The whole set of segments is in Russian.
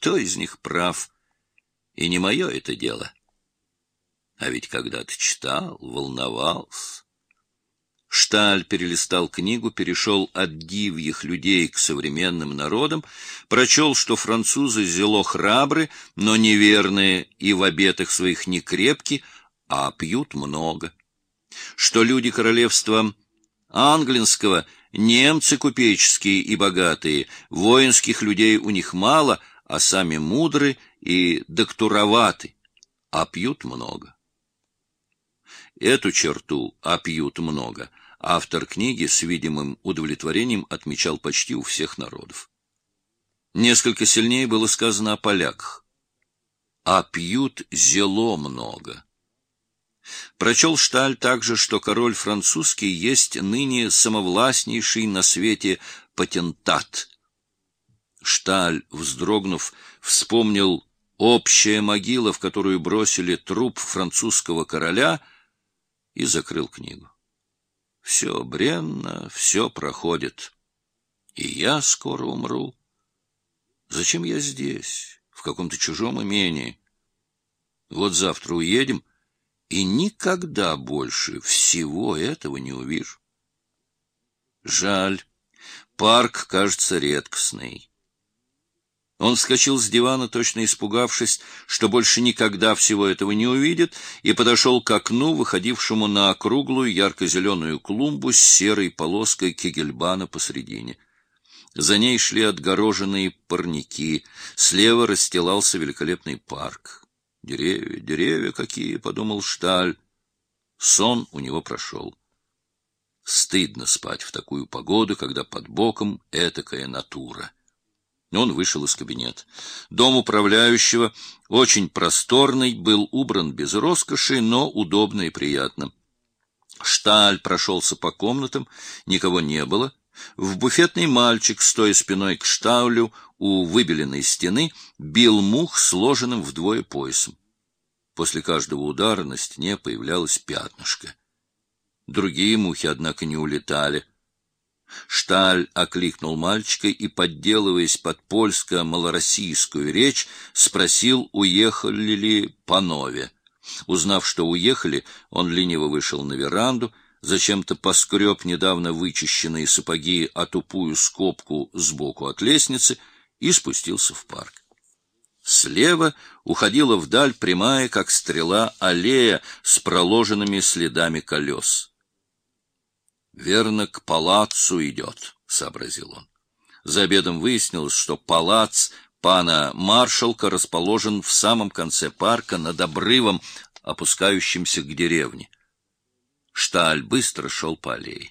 кто из них прав. И не мое это дело. А ведь когда-то читал, волновался. Шталь перелистал книгу, перешел от дивьих людей к современным народам, прочел, что французы зело храбры, но неверные и в обетах своих не крепки, а пьют много. Что люди королевства англинского, немцы купеческие и богатые, воинских людей у них мало, а сами мудры и доктуроваты, а пьют много. Эту черту «а пьют много» автор книги с видимым удовлетворением отмечал почти у всех народов. Несколько сильнее было сказано о поляках. «А пьют зело много». Прочел Шталь также, что король французский есть ныне самовластнейший на свете патентат. Шталь, вздрогнув, вспомнил общая могила, в которую бросили труп французского короля, и закрыл книгу. Все бренно, все проходит. И я скоро умру. Зачем я здесь, в каком-то чужом имении? Вот завтра уедем, и никогда больше всего этого не увижу. Жаль, парк кажется редкостный. Он вскочил с дивана, точно испугавшись, что больше никогда всего этого не увидит, и подошел к окну, выходившему на округлую ярко-зеленую клумбу с серой полоской кегельбана посредине. За ней шли отгороженные парники, слева расстилался великолепный парк. «Деревья, деревья какие!» — подумал Шталь. Сон у него прошел. Стыдно спать в такую погоду, когда под боком этакая натура. Он вышел из кабинета. Дом управляющего, очень просторный, был убран без роскоши, но удобно и приятно. Шталь прошелся по комнатам, никого не было. В буфетный мальчик, стоя спиной к штаулю у выбеленной стены, бил мух сложенным вдвое поясом. После каждого удара на стене появлялось пятнышко. Другие мухи, однако, не улетали. Шталь окликнул мальчика и, подделываясь под польско-малороссийскую речь, спросил, уехали ли по нове. Узнав, что уехали, он лениво вышел на веранду, зачем-то поскреб недавно вычищенные сапоги о тупую скобку сбоку от лестницы и спустился в парк. Слева уходила вдаль прямая, как стрела, аллея с проложенными следами колес. Верно, к палацу идет, — сообразил он. За обедом выяснилось, что палац пана маршалка расположен в самом конце парка над обрывом, опускающимся к деревне. Шталь быстро шел по аллее.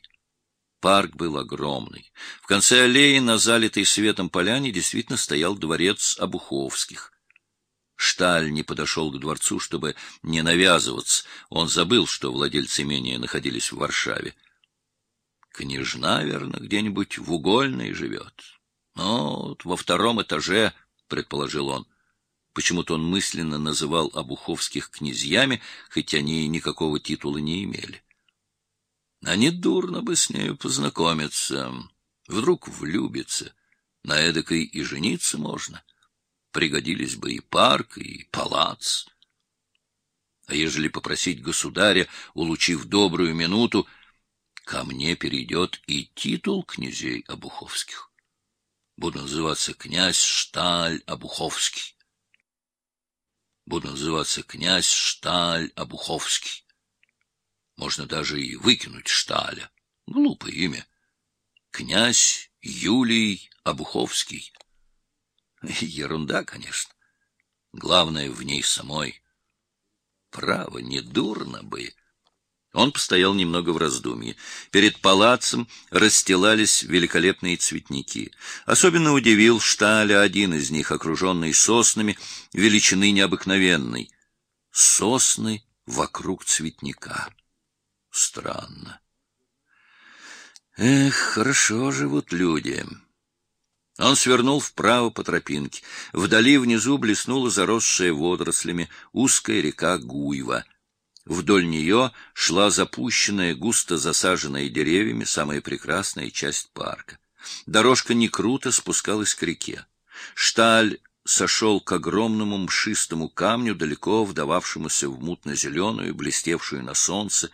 Парк был огромный. В конце аллеи на залитой светом поляне действительно стоял дворец Обуховских. Шталь не подошел к дворцу, чтобы не навязываться. Он забыл, что владельцы имения находились в Варшаве. Княжна, верно, где-нибудь в угольной живет. Ну, вот во втором этаже, предположил он. Почему-то он мысленно называл обуховских князьями, хоть они никакого титула не имели. А не дурно бы с нею познакомиться. Вдруг влюбится. На эдакой и жениться можно. Пригодились бы и парк, и палац. А ежели попросить государя, улучив добрую минуту, ко мне перейдет и титул князей Обуховских. Буду называться князь Шталь Обуховский. Буду называться князь Шталь Обуховский. Можно даже и выкинуть Шталя. Глупое имя. Князь Юлий Обуховский. Ерунда, конечно. Главное в ней самой. Право, не дурно бы. Он постоял немного в раздумье. Перед палацем расстилались великолепные цветники. Особенно удивил Шталя один из них, окруженный соснами, величины необыкновенной. Сосны вокруг цветника. Странно. Эх, хорошо живут люди. Он свернул вправо по тропинке. Вдали внизу блеснула заросшая водорослями узкая река Гуйва — Вдоль нее шла запущенная, густо засаженная деревьями, самая прекрасная часть парка. Дорожка не круто спускалась к реке. Шталь сошел к огромному мшистому камню, далеко вдававшемуся в мутно-зеленую, блестевшую на солнце,